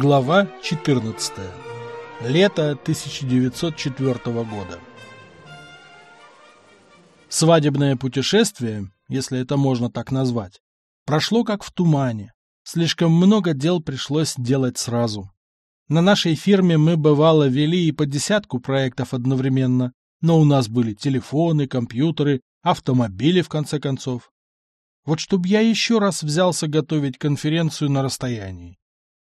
Глава 14. Лето 1904 года. Свадебное путешествие, если это можно так назвать, прошло как в тумане. Слишком много дел пришлось делать сразу. На нашей фирме мы, бывало, вели и по десятку проектов одновременно, но у нас были телефоны, компьютеры, автомобили, в конце концов. Вот чтоб я еще раз взялся готовить конференцию на расстоянии.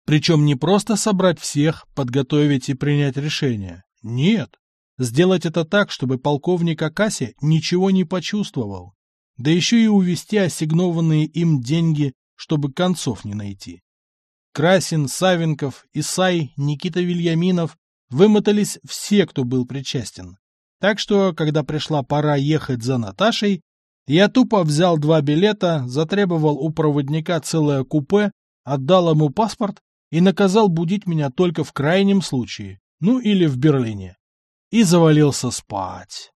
Причем не просто собрать всех, подготовить и принять решение. Нет. Сделать это так, чтобы полковник Акаси ничего не почувствовал. Да еще и увести ассигнованные им деньги, чтобы концов не найти. Красин, Савенков, Исай, Никита Вильяминов вымотались все, кто был причастен. Так что, когда пришла пора ехать за Наташей, я тупо взял два билета, затребовал у проводника целое купе, отдал ему паспорт и наказал будить меня только в крайнем случае, ну или в Берлине. И завалился спать.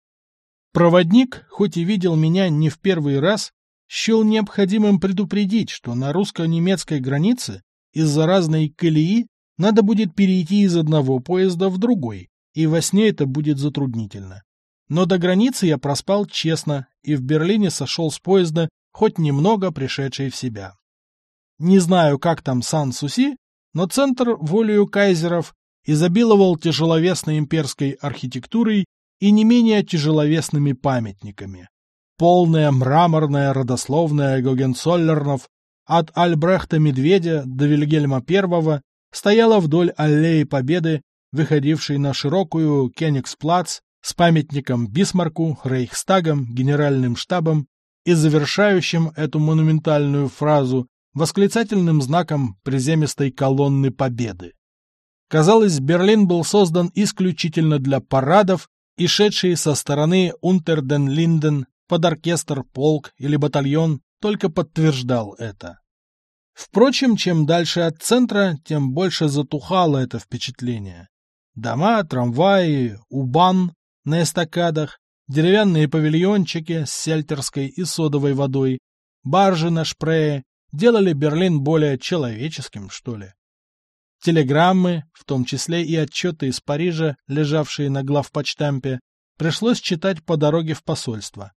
Проводник, хоть и видел меня не в первый раз, счел необходимым предупредить, что на русско-немецкой границе из-за разной колеи надо будет перейти из одного поезда в другой, и во сне это будет затруднительно. Но до границы я проспал честно и в Берлине сошел с поезда, хоть немного пришедший в себя. Не знаю, как там Сан-Суси, но центр волею кайзеров изобиловал тяжеловесной имперской архитектурой и не менее тяжеловесными памятниками. Полная мраморная родословная Гогенцоллернов от Альбрехта Медведя до Вильгельма I стояла вдоль аллеи Победы, выходившей на широкую Кенигсплац с памятником Бисмарку, Рейхстагом, Генеральным штабом и завершающим эту монументальную фразу восклицательным знаком приземистой колонны Победы. Казалось, Берлин был создан исключительно для парадов, и шедшие со стороны Унтерден-Линден под оркестр, полк или батальон только подтверждал это. Впрочем, чем дальше от центра, тем больше затухало это впечатление. Дома, трамваи, убан на эстакадах, деревянные павильончики с сельтерской и содовой водой, баржи на шпрее делали Берлин более человеческим, что ли. Телеграммы, в том числе и отчеты из Парижа, лежавшие на главпочтампе, пришлось читать по дороге в посольство.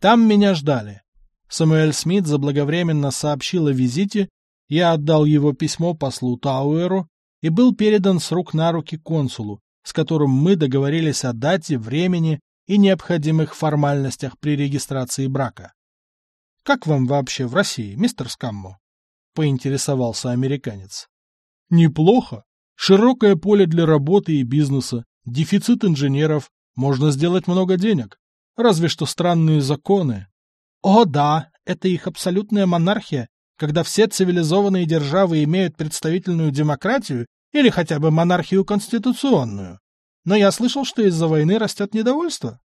Там меня ждали. Самуэль Смит заблаговременно сообщил о визите, я отдал его письмо послу Тауэру и был передан с рук на руки консулу, с которым мы договорились о дате, времени и необходимых формальностях при регистрации брака. Как вам вообще в России, мистер Скаммо? Поинтересовался американец. Неплохо. Широкое поле для работы и бизнеса, дефицит инженеров, можно сделать много денег. Разве что странные законы. О, да, это их абсолютная монархия, когда все цивилизованные державы имеют представительную демократию или хотя бы монархию конституционную. Но я слышал, что из-за войны растет недовольство.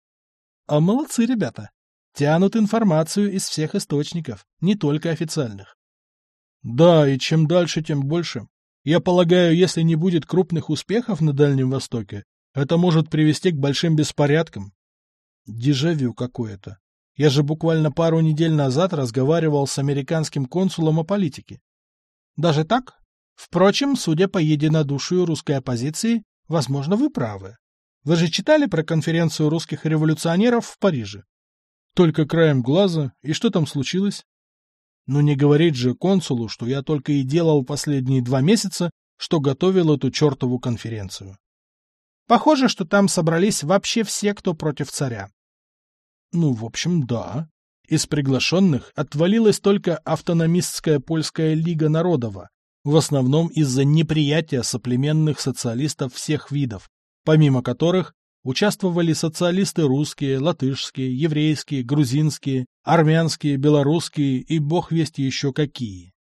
А молодцы ребята тянут информацию из всех источников, не только официальных. Да, и чем дальше, тем больше. Я полагаю, если не будет крупных успехов на Дальнем Востоке, это может привести к большим беспорядкам. Дежавю какое-то. Я же буквально пару недель назад разговаривал с американским консулом о политике. Даже так? Впрочем, судя по единодушию русской оппозиции, возможно, вы правы. Вы же читали про конференцию русских революционеров в Париже? Только краем глаза. И что там случилось? Ну не говорить же консулу, что я только и делал последние два месяца, что готовил эту чертову конференцию. Похоже, что там собрались вообще все, кто против царя. Ну, в общем, да. Из приглашенных отвалилась только автономистская польская лига народова, в основном из-за неприятия соплеменных социалистов всех видов, помимо которых Участвовали социалисты русские, латышские, еврейские, грузинские, армянские, белорусские и бог весть еще какие.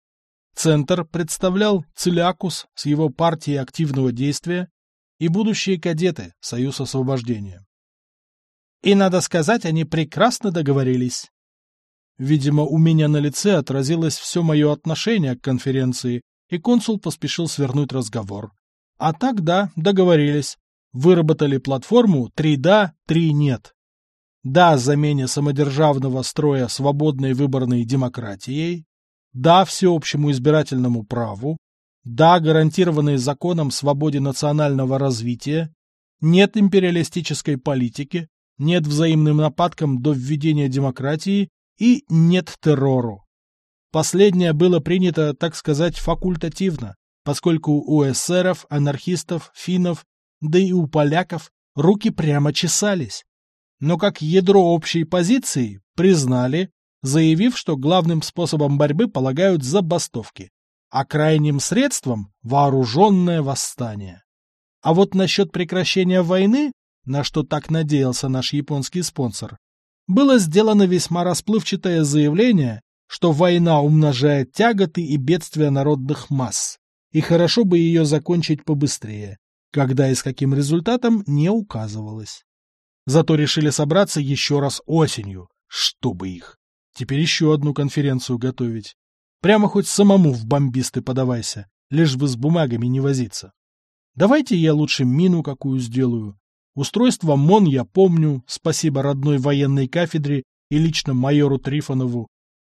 Центр представлял Целякус с его партией активного действия и будущие кадеты Союз освобождения. И, надо сказать, они прекрасно договорились. Видимо, у меня на лице отразилось все мое отношение к конференции, и консул поспешил свернуть разговор. А так, да, договорились выработали платформу «Три да, три нет». Да замене самодержавного строя свободной выборной демократией, да всеобщему избирательному праву, да гарантированной законом свободе национального развития, нет империалистической политики, нет взаимным нападкам до введения демократии и нет террору. Последнее было принято, так сказать, факультативно, поскольку у эсеров, анархистов, финнов, да и у поляков руки прямо чесались. Но как ядро общей позиции признали, заявив, что главным способом борьбы полагают забастовки, а крайним средством – вооруженное восстание. А вот насчет прекращения войны, на что так надеялся наш японский спонсор, было сделано весьма расплывчатое заявление, что война умножает тяготы и бедствия народных масс, и хорошо бы ее закончить побыстрее, когда и с каким результатом не указывалось. Зато решили собраться еще раз осенью, чтобы их. Теперь еще одну конференцию готовить. Прямо хоть самому в бомбисты подавайся, лишь бы с бумагами не возиться. Давайте я лучше мину какую сделаю. Устройство МОН я помню, спасибо родной военной кафедре и лично майору Трифонову.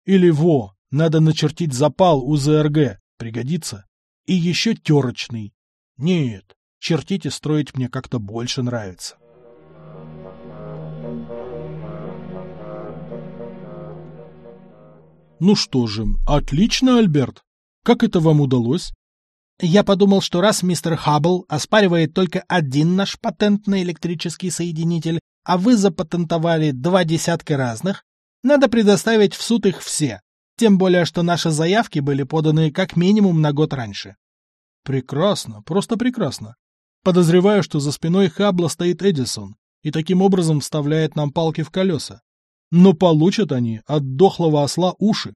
Или во, надо начертить запал у ЗРГ, пригодится. И еще терочный. Нет, чертить и строить мне как-то больше нравится. Ну что же, отлично, Альберт. Как это вам удалось? Я подумал, что раз мистер Хаббл оспаривает только один наш патент на электрический соединитель, а вы запатентовали два десятка разных, надо предоставить в суд их все, тем более, что наши заявки были поданы как минимум на год раньше. Прекрасно, просто прекрасно. Подозреваю, что за спиной Хаббла стоит Эдисон и таким образом вставляет нам палки в колеса. Но получат они от дохлого осла уши.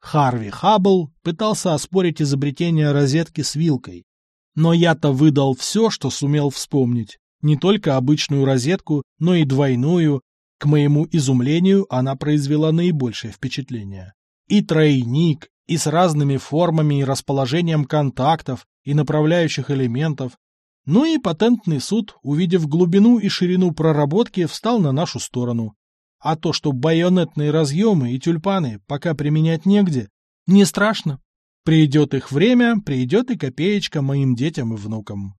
Харви Хаббл пытался оспорить изобретение розетки с вилкой. Но я-то выдал все, что сумел вспомнить. Не только обычную розетку, но и двойную. К моему изумлению она произвела наибольшее впечатление. И тройник, и с разными формами и расположением контактов, и направляющих элементов. Ну и патентный суд, увидев глубину и ширину проработки, встал на нашу сторону. А то, что байонетные разъемы и тюльпаны пока применять негде, не страшно. Придет их время, придет и копеечка моим детям и внукам.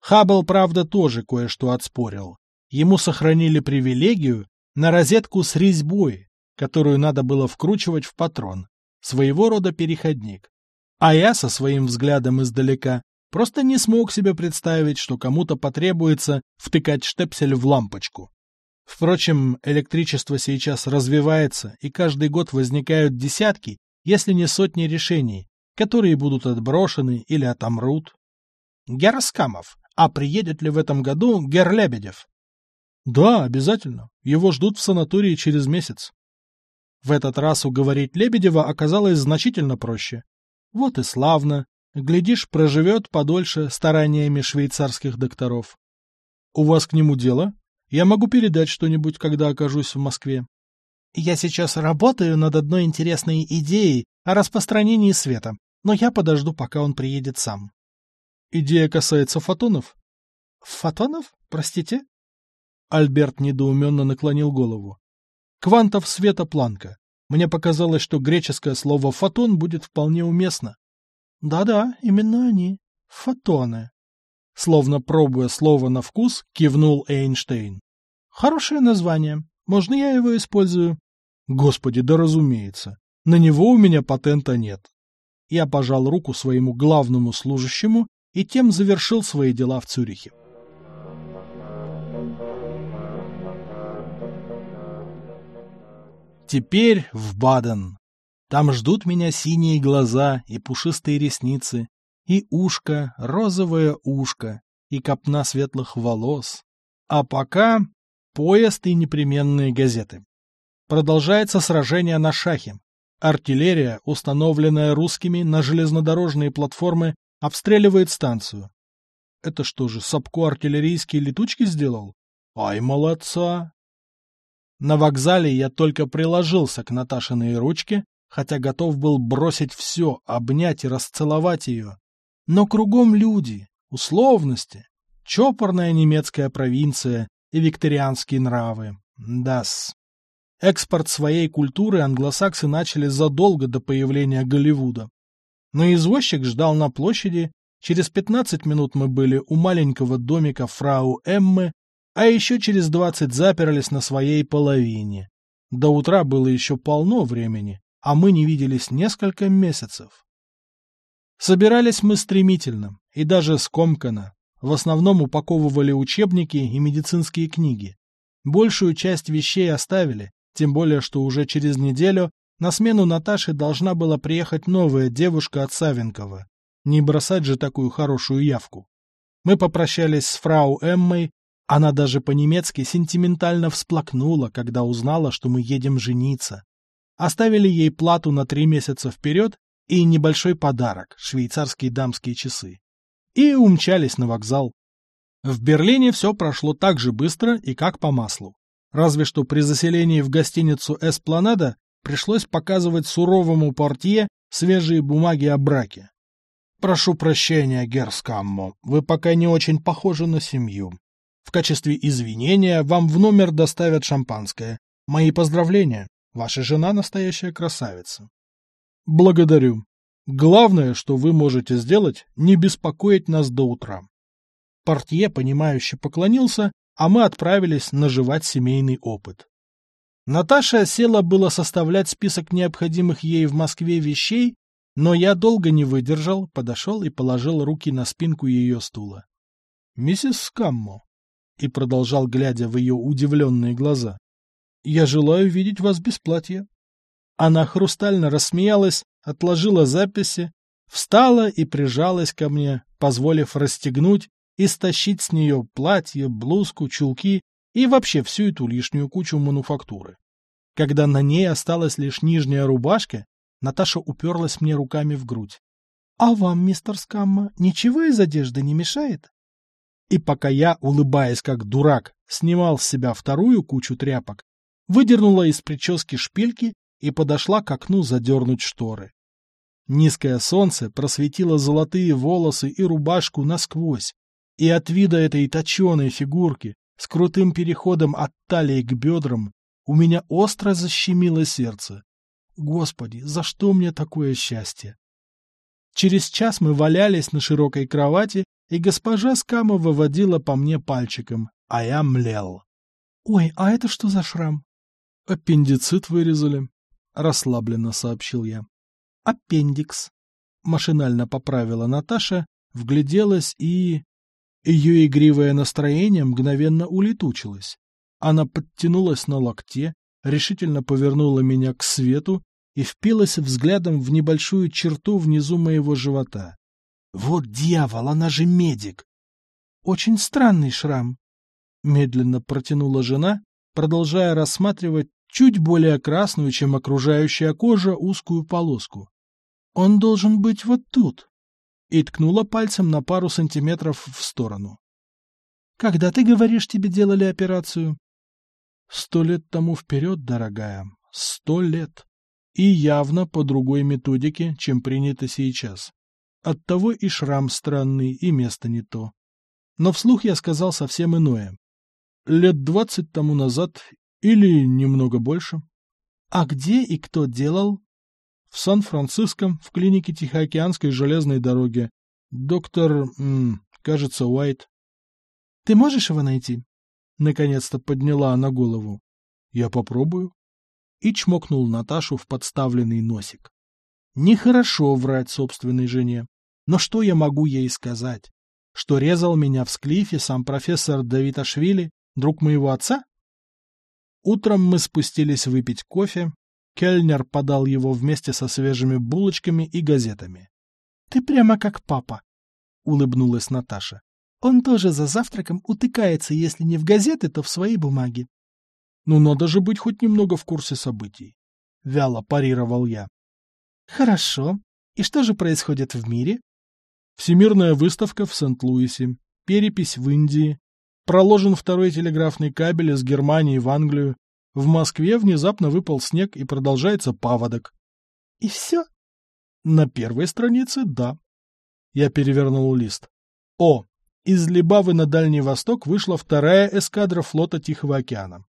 Хаббл, правда, тоже кое-что отспорил. Ему сохранили привилегию на розетку с резьбой, которую надо было вкручивать в патрон, своего рода переходник. А я со своим взглядом издалека просто не смог себе представить, что кому-то потребуется втыкать штепсель в лампочку. Впрочем, электричество сейчас развивается, и каждый год возникают десятки, если не сотни решений, которые будут отброшены или отомрут. Гер Скамов, а приедет ли в этом году Гер Лебедев? Да, обязательно. Его ждут в санатории через месяц. В этот раз уговорить Лебедева оказалось значительно проще. Вот и славно. Глядишь, проживет подольше стараниями швейцарских докторов. У вас к нему дело? Я могу передать что-нибудь, когда окажусь в Москве. Я сейчас работаю над одной интересной идеей о распространении света, но я подожду, пока он приедет сам. Идея касается фотонов? Фотонов? Простите? Альберт недоуменно наклонил голову. Квантов света Планка. Мне показалось, что греческое слово «фотон» будет вполне уместно. Да-да, именно они. Фотоны. Словно пробуя слово на вкус, кивнул Эйнштейн. Хорошее название. Можно я его использую? Господи, да разумеется. На него у меня патента нет. Я пожал руку своему главному служащему и тем завершил свои дела в Цюрихе. Теперь в Баден. Там ждут меня синие глаза и пушистые ресницы, и ушко, розовое ушко, и копна светлых волос. А пока поезд и непременные газеты. Продолжается сражение на Шахе. Артиллерия, установленная русскими на железнодорожные платформы, обстреливает станцию. Это что же, Сапко артиллерийские летучки сделал? Ай, молодца! На вокзале я только приложился к Наташиной ручке, хотя готов был бросить все, обнять и расцеловать ее. Но кругом люди, условности, чопорная немецкая провинция и викторианские нравы. Дас. Экспорт своей культуры англосаксы начали задолго до появления Голливуда. Но извозчик ждал на площади, через 15 минут мы были у маленького домика фрау Эммы, а еще через 20 заперлись на своей половине. До утра было еще полно времени, а мы не виделись несколько месяцев. Собирались мы стремительно и даже скомканно. В основном упаковывали учебники и медицинские книги. Большую часть вещей оставили, тем более, что уже через неделю на смену Наташи должна была приехать новая девушка от Савенкова. Не бросать же такую хорошую явку. Мы попрощались с фрау Эммой, она даже по-немецки сентиментально всплакнула, когда узнала, что мы едем жениться. Оставили ей плату на три месяца вперед и небольшой подарок – швейцарские дамские часы. И умчались на вокзал. В Берлине все прошло так же быстро и как по маслу. Разве что при заселении в гостиницу «Эспланада» пришлось показывать суровому портье свежие бумаги о браке. «Прошу прощения, Герскаммо, вы пока не очень похожи на семью. В качестве извинения вам в номер доставят шампанское. Мои поздравления, ваша жена настоящая красавица». Благодарю. Главное, что вы можете сделать, не беспокоить нас до утра. Портье, понимающе поклонился, а мы отправились наживать семейный опыт. Наташа села было составлять список необходимых ей в Москве вещей, но я долго не выдержал, подошел и положил руки на спинку ее стула. — Миссис Скаммо, — и продолжал, глядя в ее удивленные глаза, — я желаю видеть вас без платья. Она хрустально рассмеялась, отложила записи, встала и прижалась ко мне, позволив расстегнуть и стащить с нее платье, блузку, чулки и вообще всю эту лишнюю кучу мануфактуры. Когда на ней осталась лишь нижняя рубашка, Наташа уперлась мне руками в грудь. — А вам, мистер Скамма, ничего из одежды не мешает? И пока я, улыбаясь как дурак, снимал с себя вторую кучу тряпок, выдернула из прически шпильки и подошла к окну задернуть шторы. Низкое солнце просветило золотые волосы и рубашку насквозь, и от вида этой точеной фигурки с крутым переходом от талии к бедрам у меня остро защемило сердце. Господи, за что мне такое счастье? Через час мы валялись на широкой кровати, и госпожа Скамова водила по мне пальчиком, а я млел. — Ой, а это что за шрам? — Аппендицит вырезали, — расслабленно сообщил я. «Аппендикс», — машинально поправила Наташа, вгляделась и... Ее игривое настроение мгновенно улетучилось. Она подтянулась на локте, решительно повернула меня к свету и впилась взглядом в небольшую черту внизу моего живота. «Вот дьявол, она же медик!» «Очень странный шрам», — медленно протянула жена, продолжая рассматривать чуть более красную, чем окружающая кожа, узкую полоску. «Он должен быть вот тут!» и ткнула пальцем на пару сантиметров в сторону. «Когда, ты говоришь, тебе делали операцию?» «Сто лет тому вперед, дорогая, сто лет. И явно по другой методике, чем принято сейчас. Оттого и шрам странный, и место не то. Но вслух я сказал совсем иное. Лет двадцать тому назад или немного больше. А где и кто делал? В Сан-Франциско, в клинике Тихоокеанской железной дороги. Доктор, м, кажется, Уайт. Ты можешь его найти? Наконец-то подняла она голову. Я попробую. И чмокнул Наташу в подставленный носик. Нехорошо врать собственной жене. Но что я могу ей сказать? Что резал меня в склифе сам профессор Давиташвили, друг моего отца? Утром мы спустились выпить кофе. Кельнер подал его вместе со свежими булочками и газетами. — Ты прямо как папа, — улыбнулась Наташа. — Он тоже за завтраком утыкается, если не в газеты, то в свои бумаги. — Ну, надо же быть хоть немного в курсе событий. — вяло парировал я. — Хорошо. И что же происходит в мире? Всемирная выставка в Сент-Луисе, перепись в Индии, Проложен второй телеграфный кабель из Германии в Англию. В Москве внезапно выпал снег и продолжается паводок. И все? На первой странице — да. Я перевернул лист. О, из Либавы на Дальний Восток вышла вторая эскадра флота Тихого океана.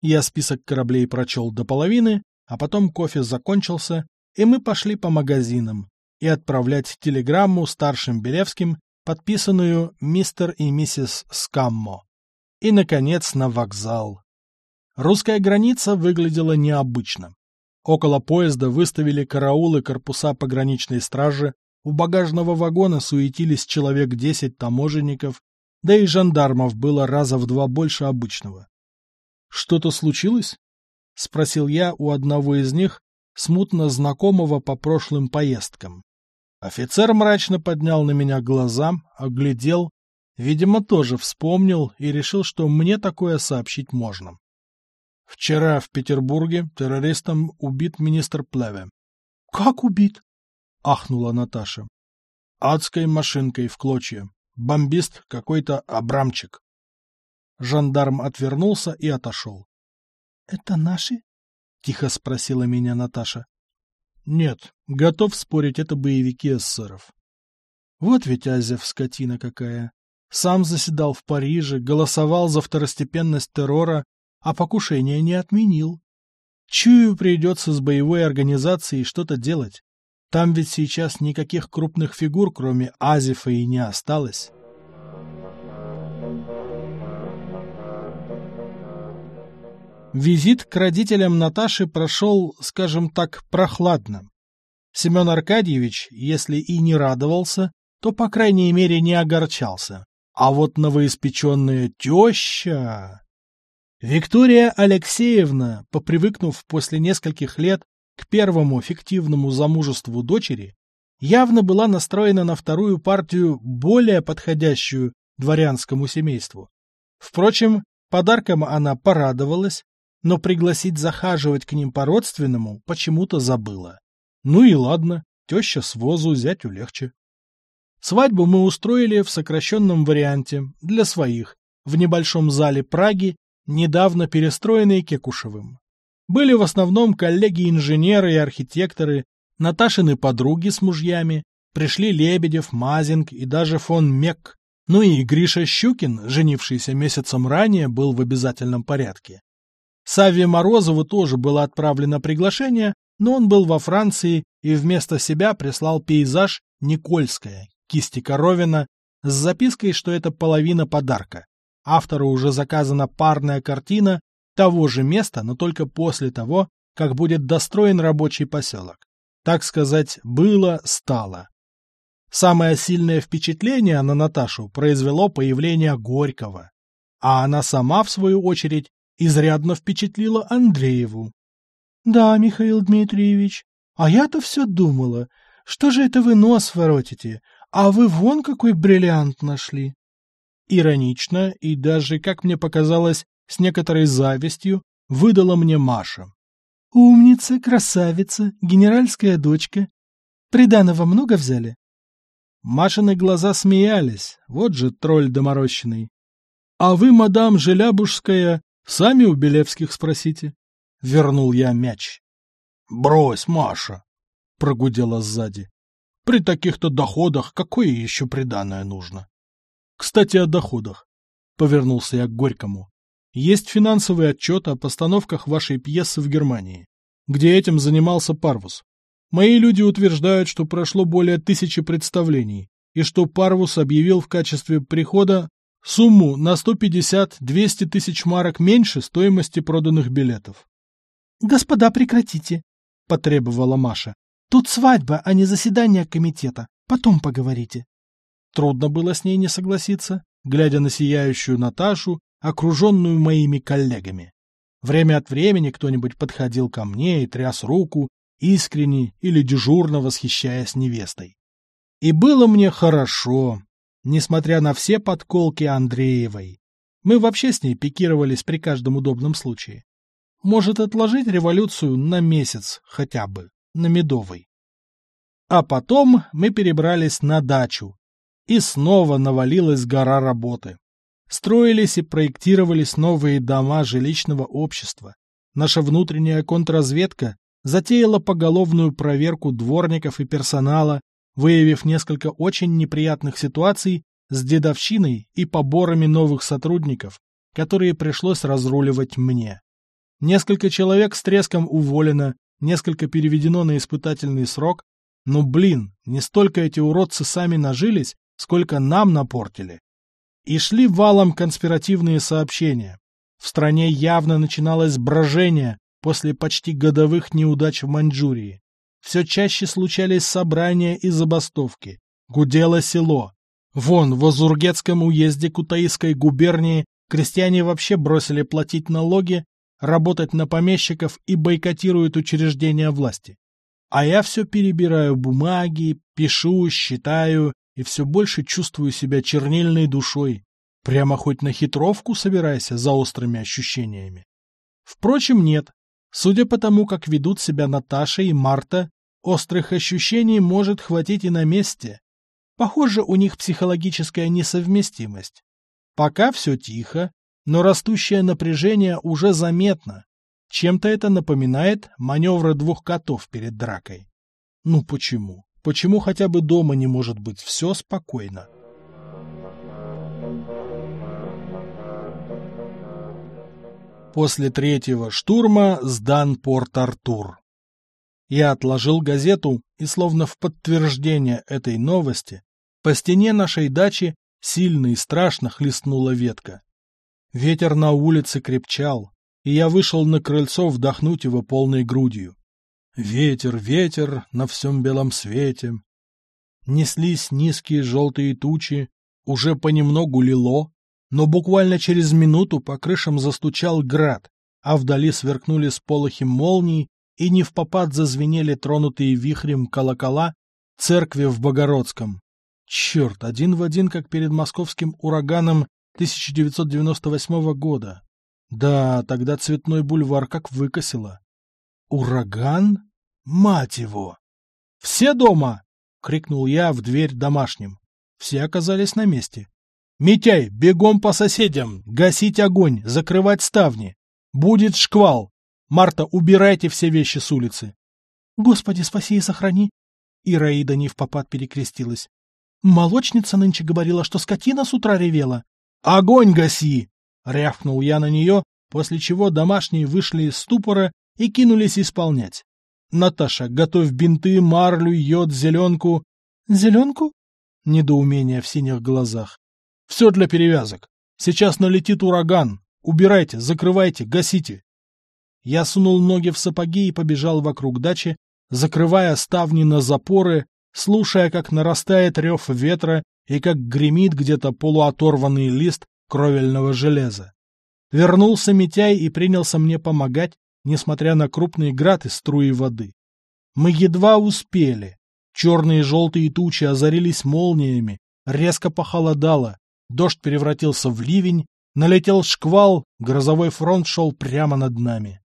Я список кораблей прочел до половины, а потом кофе закончился, и мы пошли по магазинам. и отправлять телеграмму старшим Белевским, подписанную «Мистер и миссис Скаммо». И, наконец, на вокзал. Русская граница выглядела необычно. Около поезда выставили караулы корпуса пограничной стражи, у багажного вагона суетились человек десять таможенников, да и жандармов было раза в два больше обычного. «Что-то случилось?» — спросил я у одного из них, смутно знакомого по прошлым поездкам. Офицер мрачно поднял на меня глаза, оглядел, видимо, тоже вспомнил и решил, что мне такое сообщить можно. Вчера в Петербурге террористом убит министр Плеве. — Как убит? — ахнула Наташа. — Адской машинкой в клочья. Бомбист какой-то Абрамчик. Жандарм отвернулся и отошел. — Это наши? — тихо спросила меня Наташа. — Нет, готов спорить, это боевики эсеров. Вот ведь Азев скотина какая. Сам заседал в Париже, голосовал за второстепенность террора а покушение не отменил. Чую, придется с боевой организацией что-то делать. Там ведь сейчас никаких крупных фигур, кроме Азифа, и не осталось. Визит к родителям Наташи прошел, скажем так, прохладно. Семен Аркадьевич, если и не радовался, то, по крайней мере, не огорчался. А вот новоиспеченная теща... Виктория Алексеевна, попривыкнув после нескольких лет к первому фиктивному замужеству дочери, явно была настроена на вторую партию, более подходящую дворянскому семейству. Впрочем, подарком она порадовалась, но пригласить захаживать к ним по-родственному почему-то забыла. Ну и ладно, теща с возу зятю легче. Свадьбу мы устроили в сокращенном варианте, для своих, в небольшом зале Праги недавно перестроенный Кекушевым. Были в основном коллеги-инженеры и архитекторы, Наташины подруги с мужьями, пришли Лебедев, Мазинг и даже фон Мек. Ну и Гриша Щукин, женившийся месяцем ранее, был в обязательном порядке. Савве Морозову тоже было отправлено приглашение, но он был во Франции и вместо себя прислал пейзаж «Никольская» кисти Коровина с запиской, что это половина подарка. Автору уже заказана парная картина того же места, но только после того, как будет достроен рабочий поселок. Так сказать, было-стало. Самое сильное впечатление на Наташу произвело появление Горького, а она сама, в свою очередь, изрядно впечатлила Андрееву. — Да, Михаил Дмитриевич, а я-то все думала, что же это вы нос воротите, а вы вон какой бриллиант нашли. Иронично и даже, как мне показалось, с некоторой завистью выдала мне Маша. «Умница, красавица, генеральская дочка. Приданого много взяли?» Машины глаза смеялись, вот же тролль доморощенный. «А вы, мадам Желябужская, сами у Белевских спросите?» Вернул я мяч. «Брось, Маша!» — прогудела сзади. «При таких-то доходах какое еще приданное нужно?» Кстати, о доходах. Повернулся я к Горькому. Есть финансовый отчет о постановках вашей пьесы в Германии, где этим занимался Парвус. Мои люди утверждают, что прошло более тысячи представлений, и что Парвус объявил в качестве прихода сумму на 150-200 тысяч марок меньше стоимости проданных билетов. — Господа, прекратите, — потребовала Маша. — Тут свадьба, а не заседание комитета. Потом поговорите. Трудно было с ней не согласиться, глядя на сияющую Наташу, окруженную моими коллегами. Время от времени кто-нибудь подходил ко мне и тряс руку, искренне или дежурно восхищаясь невестой. И было мне хорошо, несмотря на все подколки Андреевой. Мы вообще с ней пикировались при каждом удобном случае. Может отложить революцию на месяц хотя бы, на Медовой. А потом мы перебрались на дачу, и снова навалилась гора работы. Строились и проектировались новые дома жилищного общества. Наша внутренняя контрразведка затеяла поголовную проверку дворников и персонала, выявив несколько очень неприятных ситуаций с дедовщиной и поборами новых сотрудников, которые пришлось разруливать мне. Несколько человек с треском уволено, несколько переведено на испытательный срок, Но, блин, не столько эти уродцы сами нажились, сколько нам напортили. И шли валом конспиративные сообщения. В стране явно начиналось брожение после почти годовых неудач в Маньчжурии. Все чаще случались собрания и забастовки. Гудело село. Вон, в Озургетском уезде Кутаисской губернии крестьяне вообще бросили платить налоги, работать на помещиков и бойкотируют учреждения власти. А я все перебираю бумаги, пишу, считаю и все больше чувствую себя чернильной душой. Прямо хоть на хитровку собирайся за острыми ощущениями. Впрочем, нет. Судя по тому, как ведут себя Наташа и Марта, острых ощущений может хватить и на месте. Похоже, у них психологическая несовместимость. Пока все тихо, но растущее напряжение уже заметно. Чем-то это напоминает маневры двух котов перед дракой. Ну почему? Почему хотя бы дома не может быть все спокойно? После третьего штурма сдан Порт-Артур. Я отложил газету, и словно в подтверждение этой новости, по стене нашей дачи сильно и страшно хлестнула ветка. Ветер на улице крепчал, и я вышел на крыльцо вдохнуть его полной грудью. Ветер, ветер на всем белом свете. Неслись низкие желтые тучи, уже понемногу лило, но буквально через минуту по крышам застучал град, а вдали сверкнули сполохи молний и не в попад зазвенели тронутые вихрем колокола церкви в Богородском. Черт, один в один, как перед московским ураганом 1998 года. Да, тогда цветной бульвар как выкосило. Ураган? Мать его! Все дома! — крикнул я в дверь домашним. Все оказались на месте. «Митяй, бегом по соседям! Гасить огонь! Закрывать ставни! Будет шквал! Марта, убирайте все вещи с улицы!» «Господи, спаси и сохрани!» Ираида не в попад перекрестилась. «Молочница нынче говорила, что скотина с утра ревела!» «Огонь гаси!» — рявкнул я на нее, после чего домашние вышли из ступора и кинулись исполнять. «Наташа, готовь бинты, марлю, йод, зеленку». «Зеленку?» — недоумение в синих глазах. «Все для перевязок. Сейчас налетит ураган. Убирайте, закрывайте, гасите». Я сунул ноги в сапоги и побежал вокруг дачи, закрывая ставни на запоры, слушая, как нарастает рев ветра и как гремит где-то полуоторванный лист кровельного железа. Вернулся Митяй и принялся мне помогать, несмотря на крупный град и струи воды. Мы едва успели. Черные и желтые тучи озарились молниями, резко похолодало, дождь превратился в ливень, налетел шквал, грозовой фронт шел прямо над нами.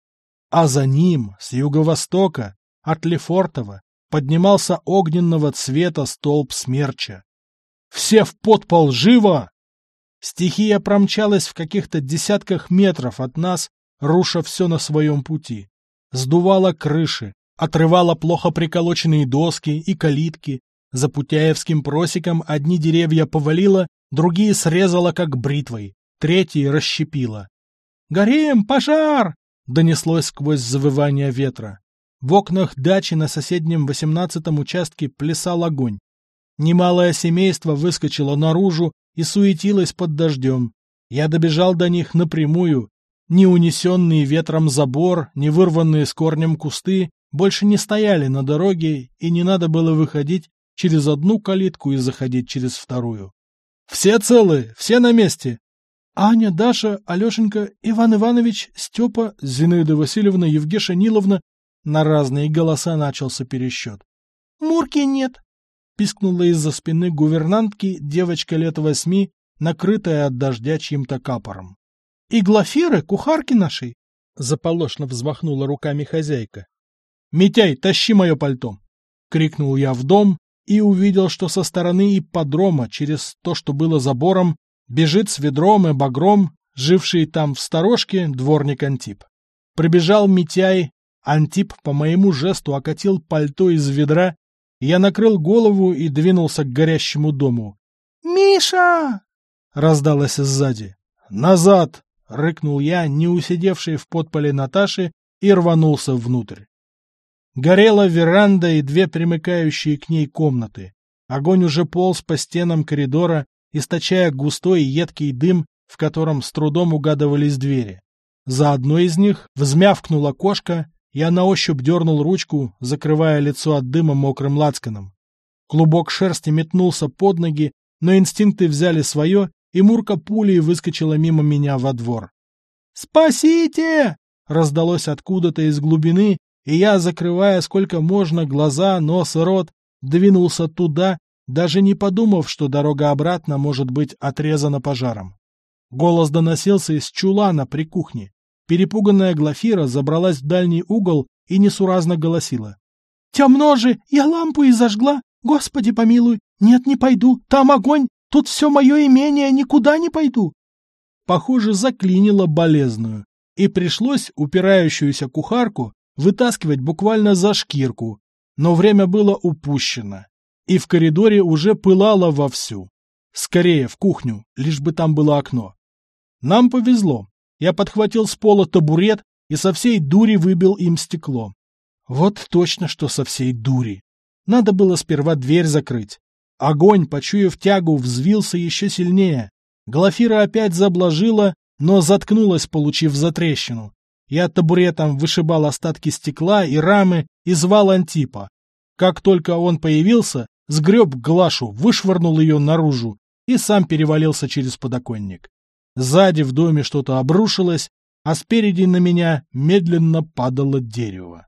А за ним, с юго-востока, от Лефортово, поднимался огненного цвета столб смерча. Все в подпол, живо! Стихия промчалась в каких-то десятках метров от нас, руша все на своем пути. Сдувала крыши, отрывала плохо приколоченные доски и калитки. За Путяевским просеком одни деревья повалила, другие срезала как бритвой, третьи расщепила. «Горим! Пожар!» — донеслось сквозь завывание ветра. В окнах дачи на соседнем восемнадцатом участке плясал огонь. Немалое семейство выскочило наружу и суетилось под дождем. Я добежал до них напрямую. Ни унесенный ветром забор, ни вырванные с корнем кусты больше не стояли на дороге, и не надо было выходить через одну калитку и заходить через вторую. «Все целы, все на месте!» Аня, Даша, Алешенька, Иван Иванович, Степа, Зинаида Васильевна, Евгеша Ниловна. На разные голоса начался пересчет. «Мурки нет!» пискнула из-за спины гувернантки девочка лет восьми, накрытая от дождя чьим-то капором. — И Глафиры, кухарки нашей! — заполошно взмахнула руками хозяйка. — Митяй, тащи мое пальто! — крикнул я в дом и увидел, что со стороны ипподрома, через то, что было забором, бежит с ведром и багром, живший там в сторожке, дворник Антип. Прибежал Митяй, Антип по моему жесту окатил пальто из ведра я накрыл голову и двинулся к горящему дому. «Миша!» — раздалось сзади. «Назад!» — рыкнул я, не усидевший в подполе Наташи, и рванулся внутрь. Горела веранда и две примыкающие к ней комнаты. Огонь уже полз по стенам коридора, источая густой и едкий дым, в котором с трудом угадывались двери. За одной из них взмявкнула кошка, я на ощупь дернул ручку, закрывая лицо от дыма мокрым лацканом. Клубок шерсти метнулся под ноги, но инстинкты взяли свое, и Мурка пулей выскочила мимо меня во двор. «Спасите!» — раздалось откуда-то из глубины, и я, закрывая сколько можно глаза, нос и рот, двинулся туда, даже не подумав, что дорога обратно может быть отрезана пожаром. Голос доносился из чулана при кухне. Перепуганная Глафира забралась в дальний угол и несуразно голосила. — Темно же! Я лампу и зажгла! Господи помилуй! Нет, не пойду! Там огонь! Тут все мое имение! Никуда не пойду! Похоже, заклинило болезную, и пришлось упирающуюся кухарку вытаскивать буквально за шкирку, но время было упущено, и в коридоре уже пылало вовсю. Скорее, в кухню, лишь бы там было окно. Нам повезло. Я подхватил с пола табурет и со всей дури выбил им стекло. Вот точно, что со всей дури. Надо было сперва дверь закрыть. Огонь, почуяв тягу, взвился еще сильнее. Глафира опять заблажила, но заткнулась, получив затрещину. Я табуретом вышибал остатки стекла и рамы и звал Антипа. Как только он появился, сгреб Глашу, вышвырнул ее наружу и сам перевалился через подоконник. Сзади в доме что-то обрушилось, а спереди на меня медленно падало дерево.